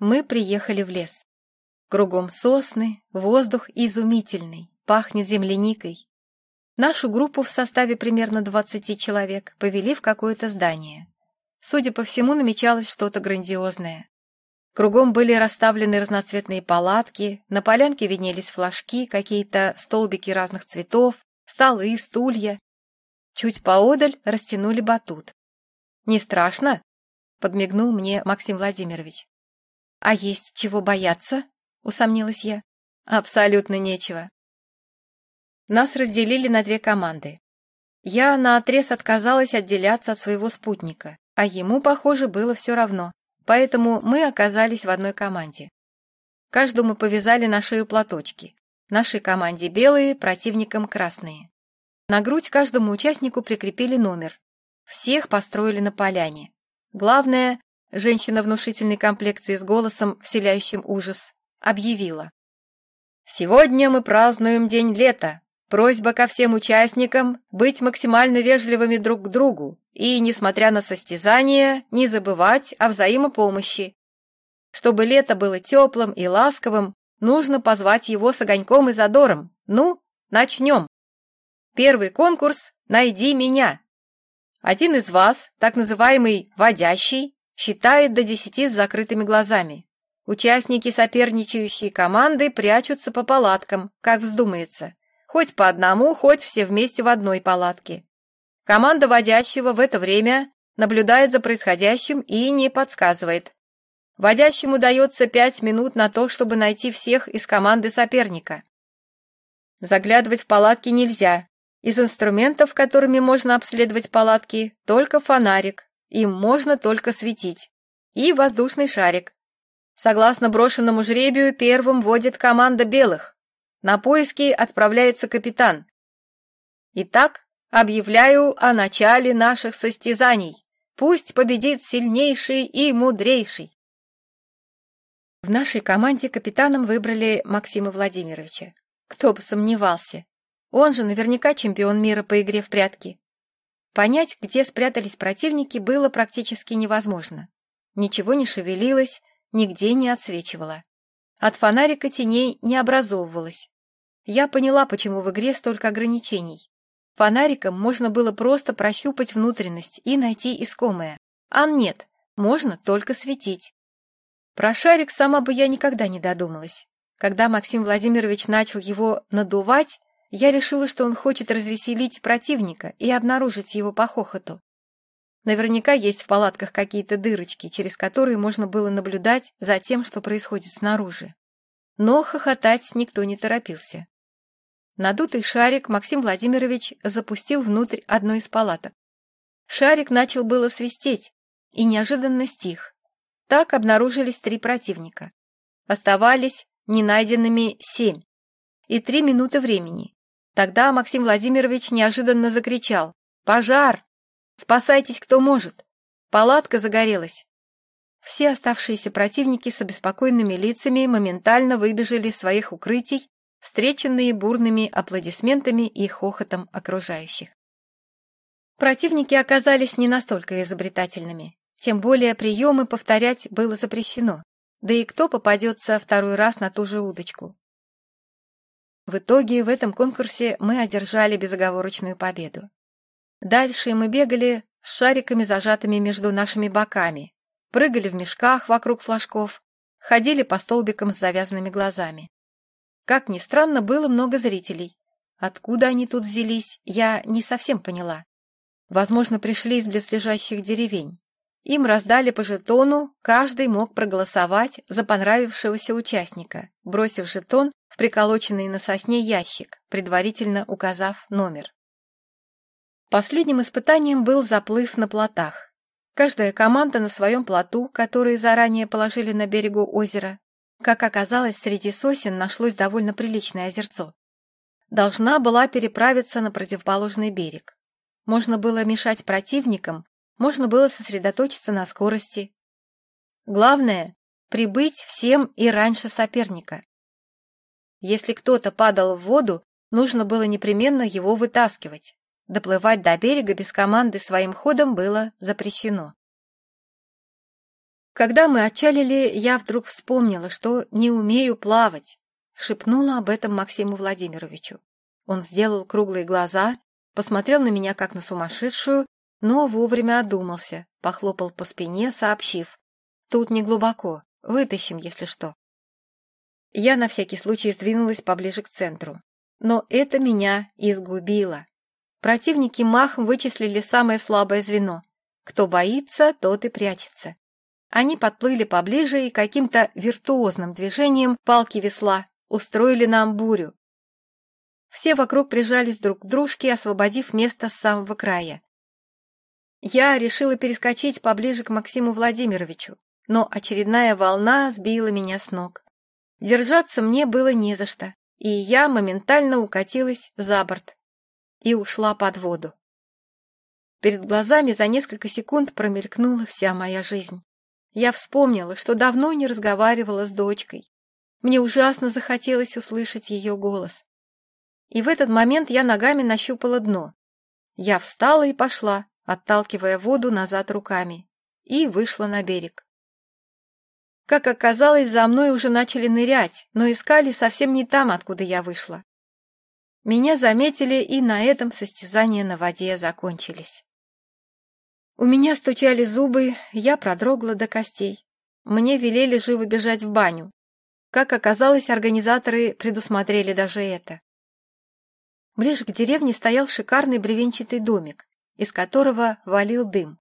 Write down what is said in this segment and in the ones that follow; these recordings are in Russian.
Мы приехали в лес. Кругом сосны, воздух изумительный, пахнет земляникой. Нашу группу в составе примерно 20 человек повели в какое-то здание. Судя по всему, намечалось что-то грандиозное. Кругом были расставлены разноцветные палатки, на полянке виднелись флажки, какие-то столбики разных цветов, столы, стулья. Чуть поодаль растянули батут. «Не страшно?» — подмигнул мне Максим Владимирович. «А есть чего бояться?» — усомнилась я. «Абсолютно нечего». Нас разделили на две команды. Я наотрез отказалась отделяться от своего спутника, а ему, похоже, было все равно, поэтому мы оказались в одной команде. Каждому повязали на шею платочки. Нашей команде белые, противникам красные. На грудь каждому участнику прикрепили номер. Всех построили на поляне. Главное, женщина внушительной комплекции с голосом, вселяющим ужас, объявила. «Сегодня мы празднуем День лета. Просьба ко всем участникам быть максимально вежливыми друг к другу и, несмотря на состязание, не забывать о взаимопомощи. Чтобы лето было теплым и ласковым, нужно позвать его с огоньком и задором. Ну, начнем. Первый конкурс «Найди меня». Один из вас, так называемый «водящий», считает до десяти с закрытыми глазами. Участники соперничающей команды прячутся по палаткам, как вздумается. Хоть по одному, хоть все вместе в одной палатке. Команда водящего в это время наблюдает за происходящим и не подсказывает. Водящему дается пять минут на то, чтобы найти всех из команды соперника. Заглядывать в палатки нельзя, из инструментов, которыми можно обследовать палатки, только фонарик, им можно только светить, и воздушный шарик. Согласно брошенному жребию, первым вводит команда белых. На поиски отправляется капитан. Итак, объявляю о начале наших состязаний. Пусть победит сильнейший и мудрейший. В нашей команде капитаном выбрали Максима Владимировича. Кто бы сомневался. Он же наверняка чемпион мира по игре в прятки. Понять, где спрятались противники, было практически невозможно. Ничего не шевелилось, нигде не отсвечивало. От фонарика теней не образовывалось. Я поняла, почему в игре столько ограничений. Фонариком можно было просто прощупать внутренность и найти искомое. А нет, можно только светить. Про шарик сама бы я никогда не додумалась. Когда Максим Владимирович начал его надувать, я решила, что он хочет развеселить противника и обнаружить его по хохоту. Наверняка есть в палатках какие-то дырочки, через которые можно было наблюдать за тем, что происходит снаружи. Но хохотать никто не торопился. Надутый шарик Максим Владимирович запустил внутрь одной из палаток. Шарик начал было свистеть и неожиданно стих. Так обнаружились три противника. Оставались ненайденными семь и три минуты времени. Тогда Максим Владимирович неожиданно закричал «Пожар! Спасайтесь, кто может! Палатка загорелась!» Все оставшиеся противники с обеспокоенными лицами моментально выбежали из своих укрытий, встреченные бурными аплодисментами и хохотом окружающих. Противники оказались не настолько изобретательными, тем более приемы повторять было запрещено, да и кто попадется второй раз на ту же удочку. В итоге в этом конкурсе мы одержали безоговорочную победу. Дальше мы бегали с шариками, зажатыми между нашими боками, прыгали в мешках вокруг флажков, ходили по столбикам с завязанными глазами. Как ни странно, было много зрителей. Откуда они тут взялись, я не совсем поняла. Возможно, пришли из близлежащих деревень. Им раздали по жетону, каждый мог проголосовать за понравившегося участника, бросив жетон приколоченный на сосне ящик, предварительно указав номер. Последним испытанием был заплыв на плотах. Каждая команда на своем плоту, который заранее положили на берегу озера. Как оказалось, среди сосен нашлось довольно приличное озерцо. Должна была переправиться на противоположный берег. Можно было мешать противникам, можно было сосредоточиться на скорости. Главное — прибыть всем и раньше соперника. Если кто-то падал в воду, нужно было непременно его вытаскивать. Доплывать до берега без команды своим ходом было запрещено. Когда мы отчалили, я вдруг вспомнила, что не умею плавать. Шепнула об этом Максиму Владимировичу. Он сделал круглые глаза, посмотрел на меня как на сумасшедшую, но вовремя одумался, похлопал по спине, сообщив. Тут не глубоко, вытащим, если что. Я на всякий случай сдвинулась поближе к центру. Но это меня изгубило. Противники махом вычислили самое слабое звено. Кто боится, тот и прячется. Они подплыли поближе и каким-то виртуозным движением палки весла устроили нам бурю. Все вокруг прижались друг к дружке, освободив место с самого края. Я решила перескочить поближе к Максиму Владимировичу, но очередная волна сбила меня с ног. Держаться мне было не за что, и я моментально укатилась за борт и ушла под воду. Перед глазами за несколько секунд промелькнула вся моя жизнь. Я вспомнила, что давно не разговаривала с дочкой. Мне ужасно захотелось услышать ее голос. И в этот момент я ногами нащупала дно. Я встала и пошла, отталкивая воду назад руками, и вышла на берег. Как оказалось, за мной уже начали нырять, но искали совсем не там, откуда я вышла. Меня заметили, и на этом состязания на воде закончились. У меня стучали зубы, я продрогла до костей. Мне велели живо бежать в баню. Как оказалось, организаторы предусмотрели даже это. Ближе к деревне стоял шикарный бревенчатый домик, из которого валил дым.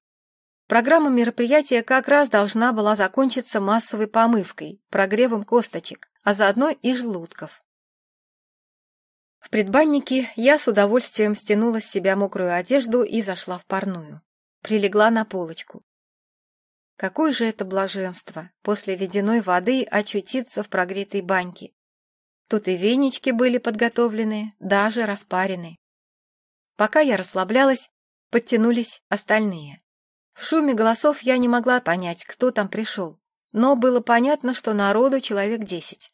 Программа мероприятия как раз должна была закончиться массовой помывкой, прогревом косточек, а заодно и желудков. В предбаннике я с удовольствием стянула с себя мокрую одежду и зашла в парную. Прилегла на полочку. Какое же это блаженство после ледяной воды очутиться в прогретой баньке. Тут и венички были подготовлены, даже распарены. Пока я расслаблялась, подтянулись остальные. В шуме голосов я не могла понять, кто там пришел, но было понятно, что народу человек десять.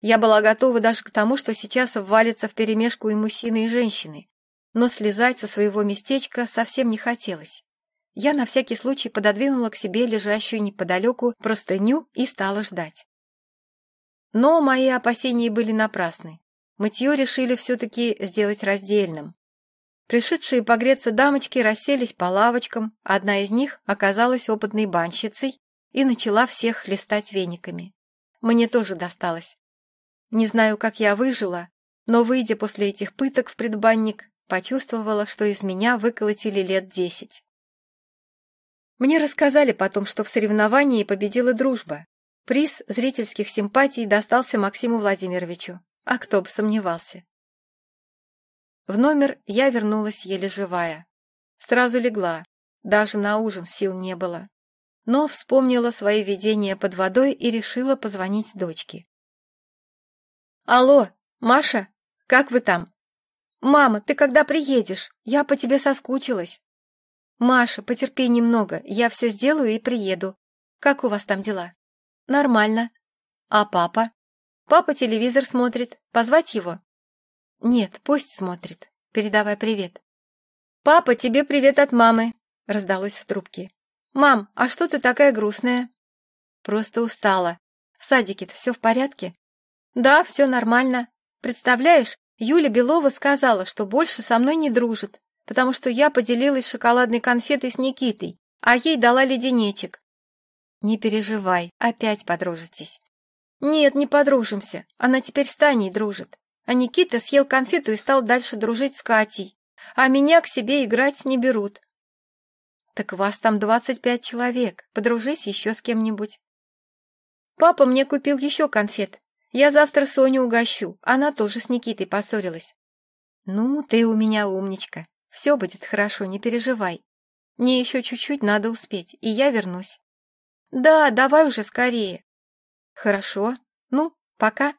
Я была готова даже к тому, что сейчас ввалится вперемешку и мужчины, и женщины, но слезать со своего местечка совсем не хотелось. Я на всякий случай пододвинула к себе лежащую неподалеку простыню и стала ждать. Но мои опасения были напрасны. Мытье решили все-таки сделать раздельным. Пришедшие погреться дамочки расселись по лавочкам, одна из них оказалась опытной банщицей и начала всех хлестать вениками. Мне тоже досталось. Не знаю, как я выжила, но, выйдя после этих пыток в предбанник, почувствовала, что из меня выколотили лет десять. Мне рассказали потом, что в соревновании победила дружба. Приз зрительских симпатий достался Максиму Владимировичу. А кто бы сомневался. В номер я вернулась еле живая. Сразу легла, даже на ужин сил не было. Но вспомнила свои видения под водой и решила позвонить дочке. «Алло, Маша, как вы там?» «Мама, ты когда приедешь? Я по тебе соскучилась». «Маша, потерпи немного, я все сделаю и приеду. Как у вас там дела?» «Нормально». «А папа?» «Папа телевизор смотрит. Позвать его?» «Нет, пусть смотрит. Передавай привет». «Папа, тебе привет от мамы», — раздалось в трубке. «Мам, а что ты такая грустная?» «Просто устала. В садике-то все в порядке?» «Да, все нормально. Представляешь, Юля Белова сказала, что больше со мной не дружит, потому что я поделилась шоколадной конфетой с Никитой, а ей дала леденечек. Не переживай, опять подружитесь. Нет, не подружимся, она теперь с Таней дружит. А Никита съел конфету и стал дальше дружить с Катей, а меня к себе играть не берут. Так вас там двадцать пять человек, подружись еще с кем-нибудь. Папа мне купил еще конфет, я завтра Соню угощу, она тоже с Никитой поссорилась. Ну, ты у меня умничка. Все будет хорошо, не переживай. Мне еще чуть-чуть надо успеть, и я вернусь. Да, давай уже скорее. Хорошо. Ну, пока.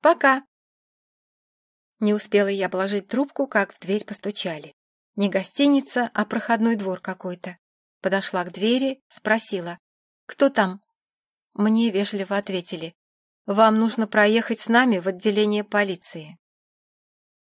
Пока. Не успела я положить трубку, как в дверь постучали. Не гостиница, а проходной двор какой-то. Подошла к двери, спросила. «Кто там?» Мне вежливо ответили. Вам нужно проехать с нами в отделение полиции.